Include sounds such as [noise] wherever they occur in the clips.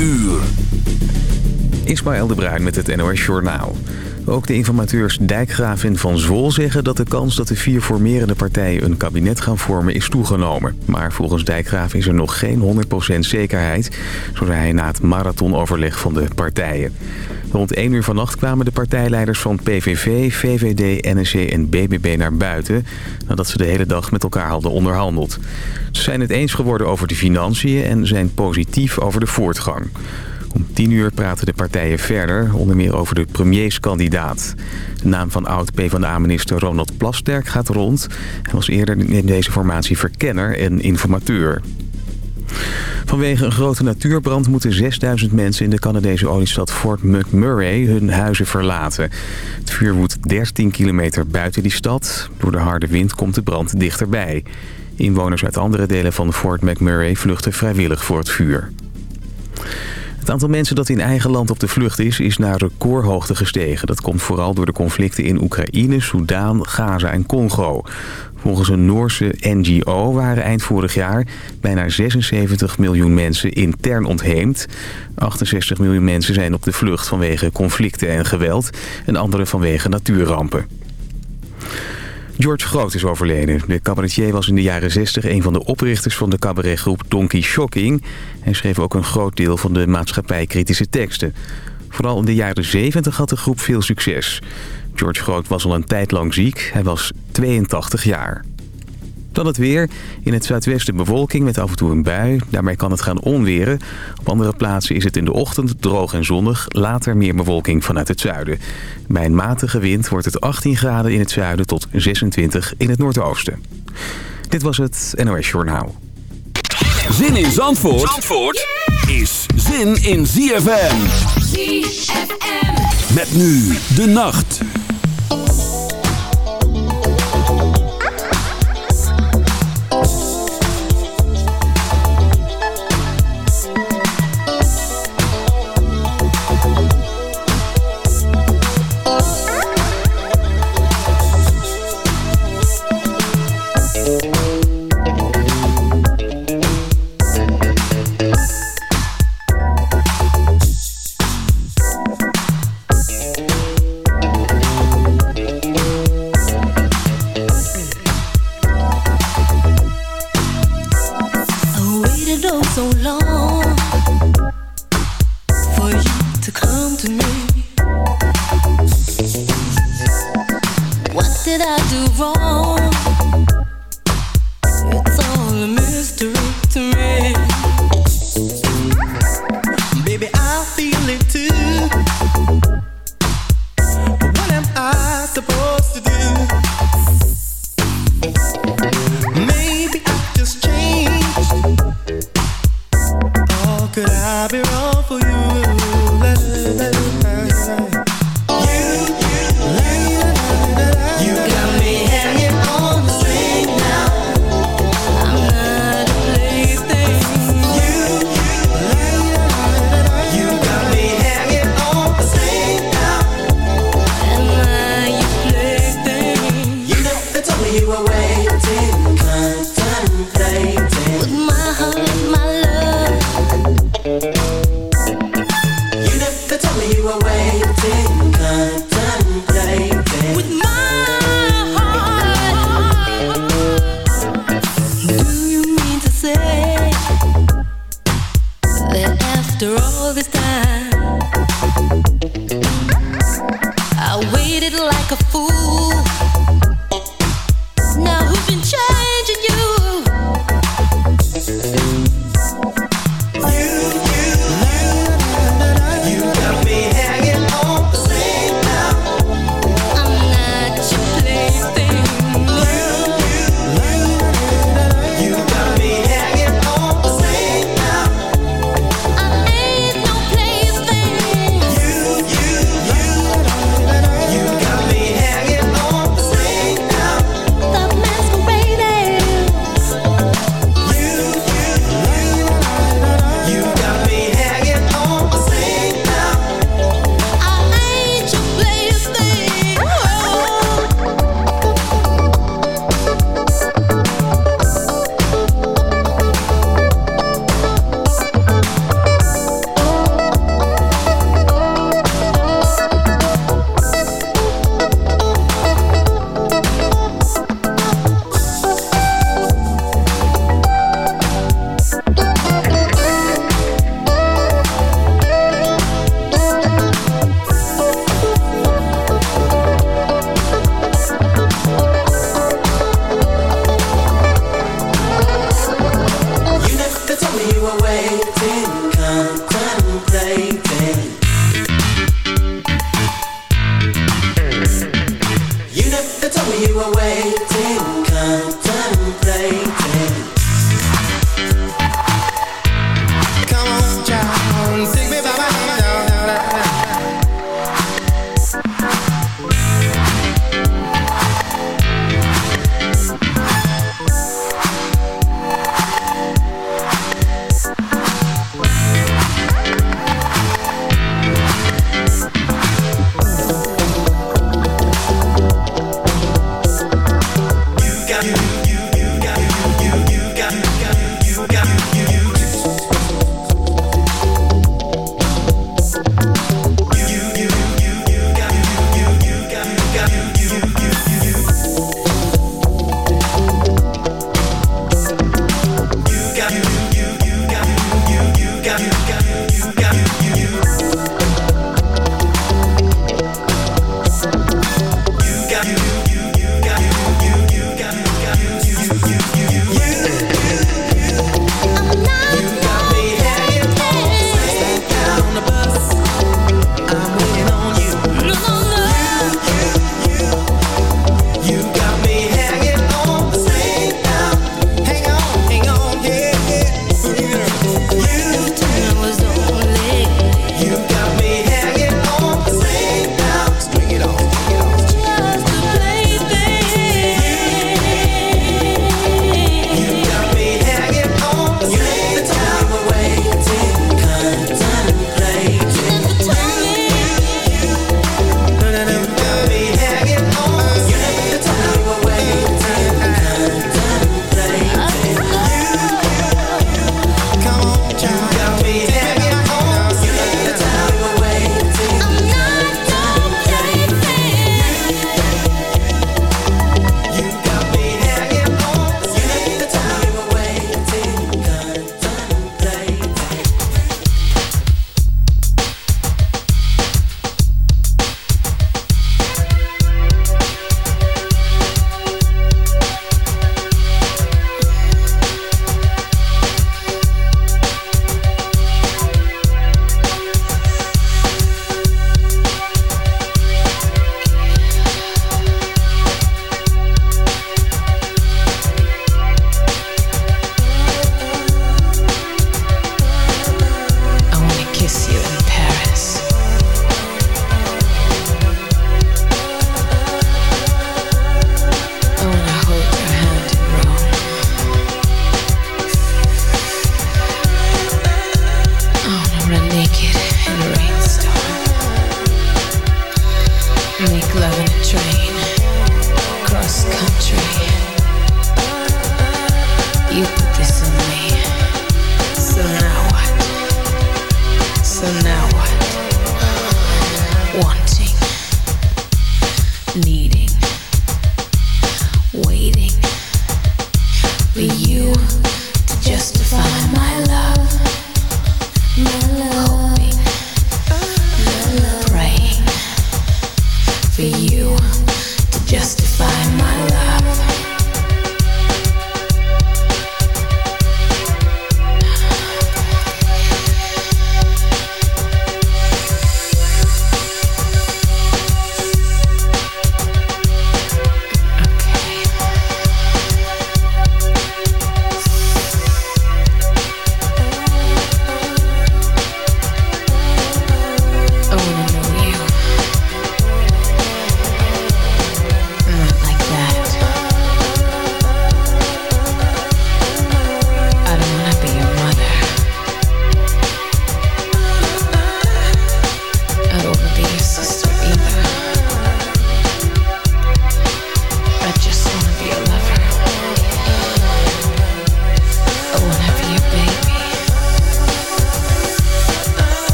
uur. Ismaël de Bruin met het NOS Journaal. Ook de informateurs Dijkgraaf en Van Zwol zeggen dat de kans dat de vier formerende partijen een kabinet gaan vormen is toegenomen. Maar volgens Dijkgraaf is er nog geen 100% zekerheid, zo hij na het marathonoverleg van de partijen. Rond 1 uur vannacht kwamen de partijleiders van PVV, VVD, NSC en BBB naar buiten... nadat ze de hele dag met elkaar hadden onderhandeld. Ze zijn het eens geworden over de financiën en zijn positief over de voortgang. Om 10 uur praten de partijen verder, onder meer over de premierskandidaat. De naam van oud-PVDA-minister Ronald Plasterk gaat rond. Hij was eerder in deze formatie verkenner en informateur. Vanwege een grote natuurbrand moeten 6000 mensen in de Canadese oliestad Fort McMurray hun huizen verlaten. Het vuur woedt 13 kilometer buiten die stad. Door de harde wind komt de brand dichterbij. Inwoners uit andere delen van Fort McMurray vluchten vrijwillig voor het vuur. Het aantal mensen dat in eigen land op de vlucht is, is naar recordhoogte gestegen. Dat komt vooral door de conflicten in Oekraïne, Soudaan, Gaza en Congo. Volgens een Noorse NGO waren eind vorig jaar bijna 76 miljoen mensen intern ontheemd. 68 miljoen mensen zijn op de vlucht vanwege conflicten en geweld en andere vanwege natuurrampen. George Groot is overleden. De cabaretier was in de jaren 60 een van de oprichters van de cabaretgroep Donkey Shocking. Hij schreef ook een groot deel van de maatschappijkritische teksten. Vooral in de jaren 70 had de groep veel succes. George Groot was al een tijd lang ziek. Hij was 82 jaar. Dan het weer. In het zuidwesten bewolking met af en toe een bui. Daarmee kan het gaan onweren. Op andere plaatsen is het in de ochtend droog en zonnig. Later meer bewolking vanuit het zuiden. Bij een matige wind wordt het 18 graden in het zuiden tot 26 in het noordoosten. Dit was het NOS Journaal. Zin in Zandvoort, Zandvoort is zin in ZFM. ZFM. Met nu de nacht. you away.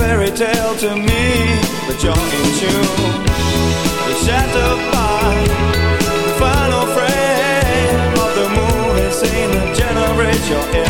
fairy tale to me, but you're in tune. The shadow by the final frame of the moon is in a generation.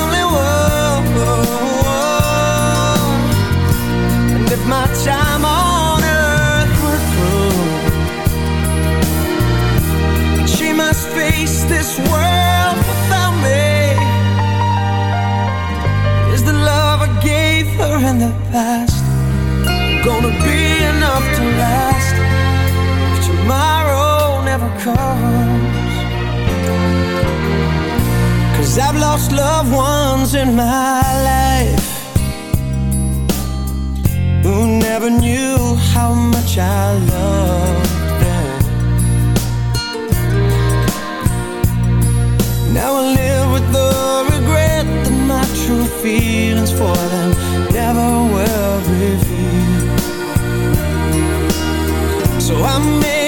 if my time on earth. Were through She must face this world without me. Is the love I gave her in the past Gonna be enough to last? If tomorrow never comes. Cause I've lost loved ones in my life who never knew how much I loved them. Now I live with the regret that my true feelings for them never were revealed. So I made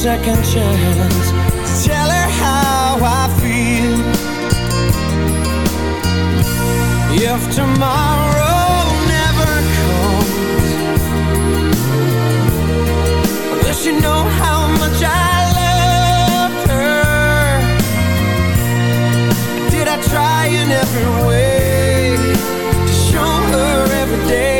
second chance tell her how I feel. If tomorrow never comes, I wish you know how much I loved her. Did I try in every way to show her every day?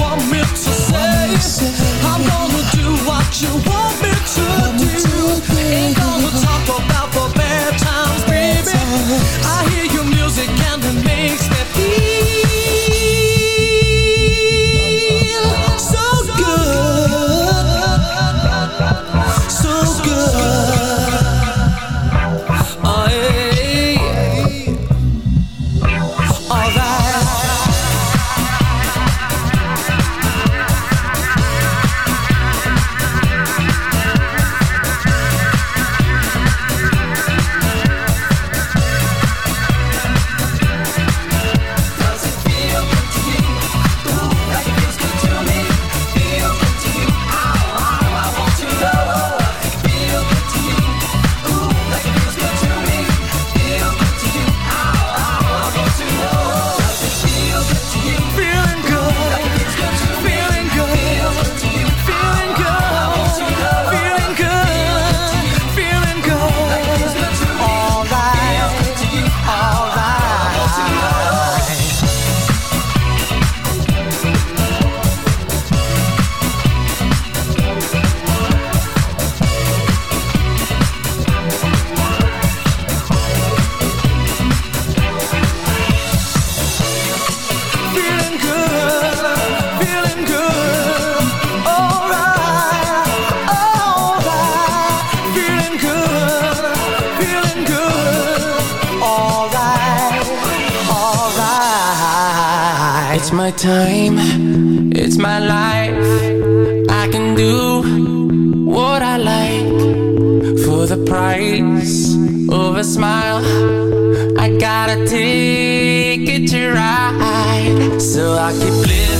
want me to say. I'm gonna do what you want. the price of a smile. I gotta take it to ride, so I keep living.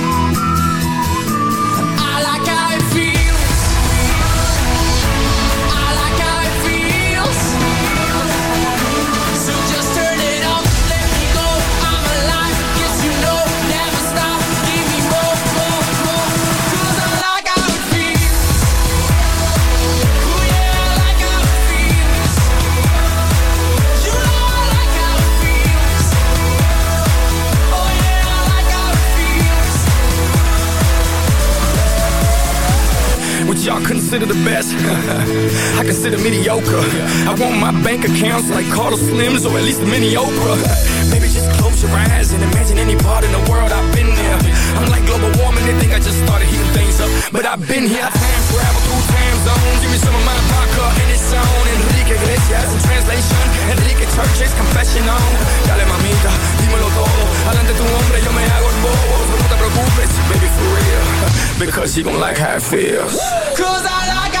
best? [laughs] I consider mediocre. I want my bank accounts like Carlos Slims or at least a mini Oprah. Baby, just close your eyes and imagine any part in the world I've been there. I'm like global warming, they think I just started heating things up. But I've been here, I time travel through time zones. Give me some of my vodka and it's on. Enrique Iglesias in translation. Enrique Church's confession on. Dale mamita, dímelo todo. Adelante tu hombre, yo me hago el bobo. No te preocupes, baby, for real. [laughs] Because you gon' like how it feels. Cause I like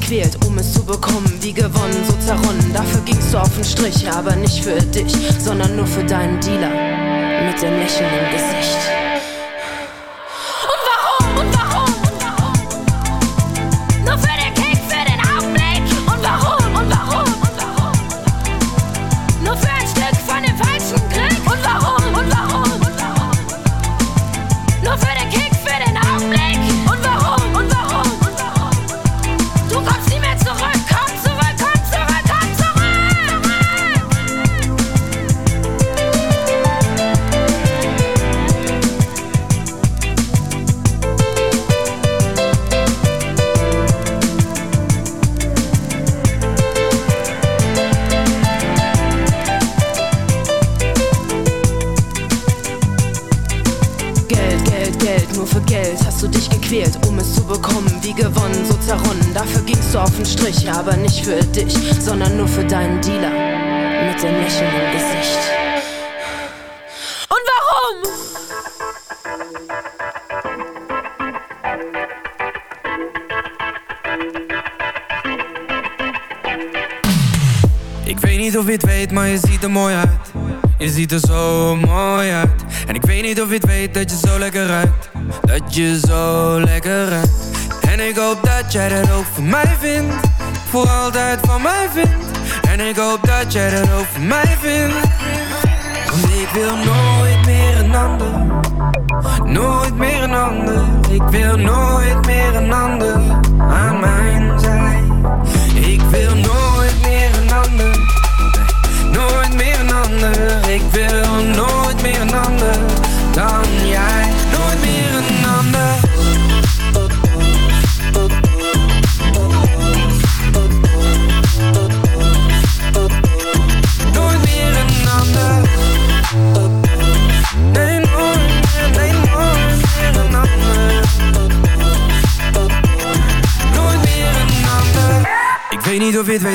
Gequält, um es zu bekommen. Wie gewonnen, so zerronnen. Dafür gingst du auf den Strich, aber nicht für dich, sondern nur für deinen Dealer mit dem Lächeln im Gesicht. Aber nicht für dich, sondern nur für deinen Dealer mit dem Lächeln im Gesicht. Und warum? Ik weet niet of je het weet, maar je ziet er mooi uit. Je ziet er zo mooi uit. En ik weet niet of je het weet dat je zo lekker ruikt. Dat je zo lekker ruikt. En ik hoop dat jij dat ook voor mij vindt voor altijd van mij vindt. En ik hoop dat jij dat ook van mij vindt. Want ik wil nooit meer een ander. Nooit meer een ander. Ik wil nooit meer een ander aan mijn zij. Ik wil nooit meer een ander. Nooit meer een ander. Ik wil nooit meer een ander dan jij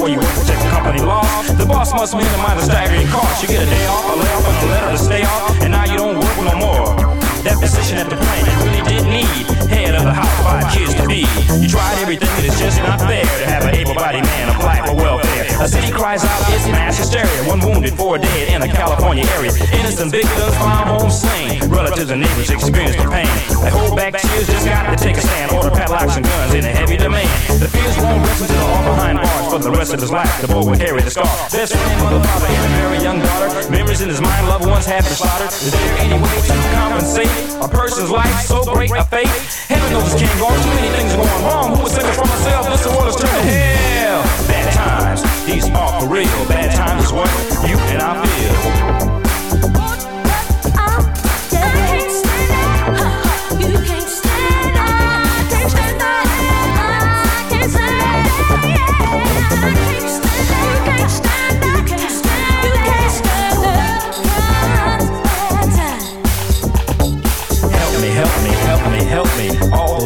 Where you work protect the company laws. The boss must minimize the staggering cost. You get a day off, a layoff, and a letter to stay off. And now you don't work no more. That position at the plant you really did need. Kids to be. You tried everything, and it's just not fair to have an able-bodied man apply for welfare. A city cries out, it's mass hysteria. One wounded, four dead in a California area. Innocent victims found home slain. Relatives and neighbors experience the pain. They hold back tears, just got to take a stand. Order padlocks and guns in a heavy demand. The fears won't rest until all behind bars for the rest of his life. The boy will carry the scar. Best friend, mother, father, and a very young daughter. Memories in his mind, loved ones have been slaughtered. Is there any way to compensate a person's life so great a fate? Heaven knows it can't go on. Too many things going wrong. Who was thinking for myself? This world is turned to hell. Bad times, these are for real. Bad times is what you and I feel.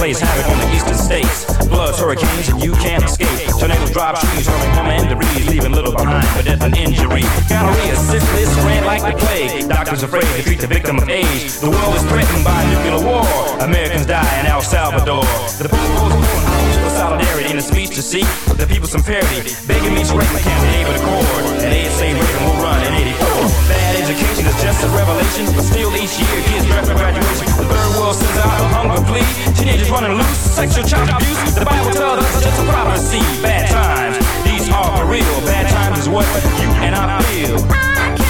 Plays havoc on the eastern states. Floods, hurricanes, and you can't escape. Tornadoes drop trees, hurling home and debris, leaving little behind for death and injury. Gonorrhea, syphilis, spread like the plague. Doctors afraid to treat the victim of age. The world is threatened by nuclear war. Americans die in El Salvador. The people's for solidarity in a speech to seek the people some parity. Begging me to write my campaign with a. And they say Reagan will run in 84. Bad education is just a revelation, but still each year kids draft Running loose, sexual child abuse. The Bible tells us it's just a prophecy. Bad times, these are real. Bad times is what you and I feel.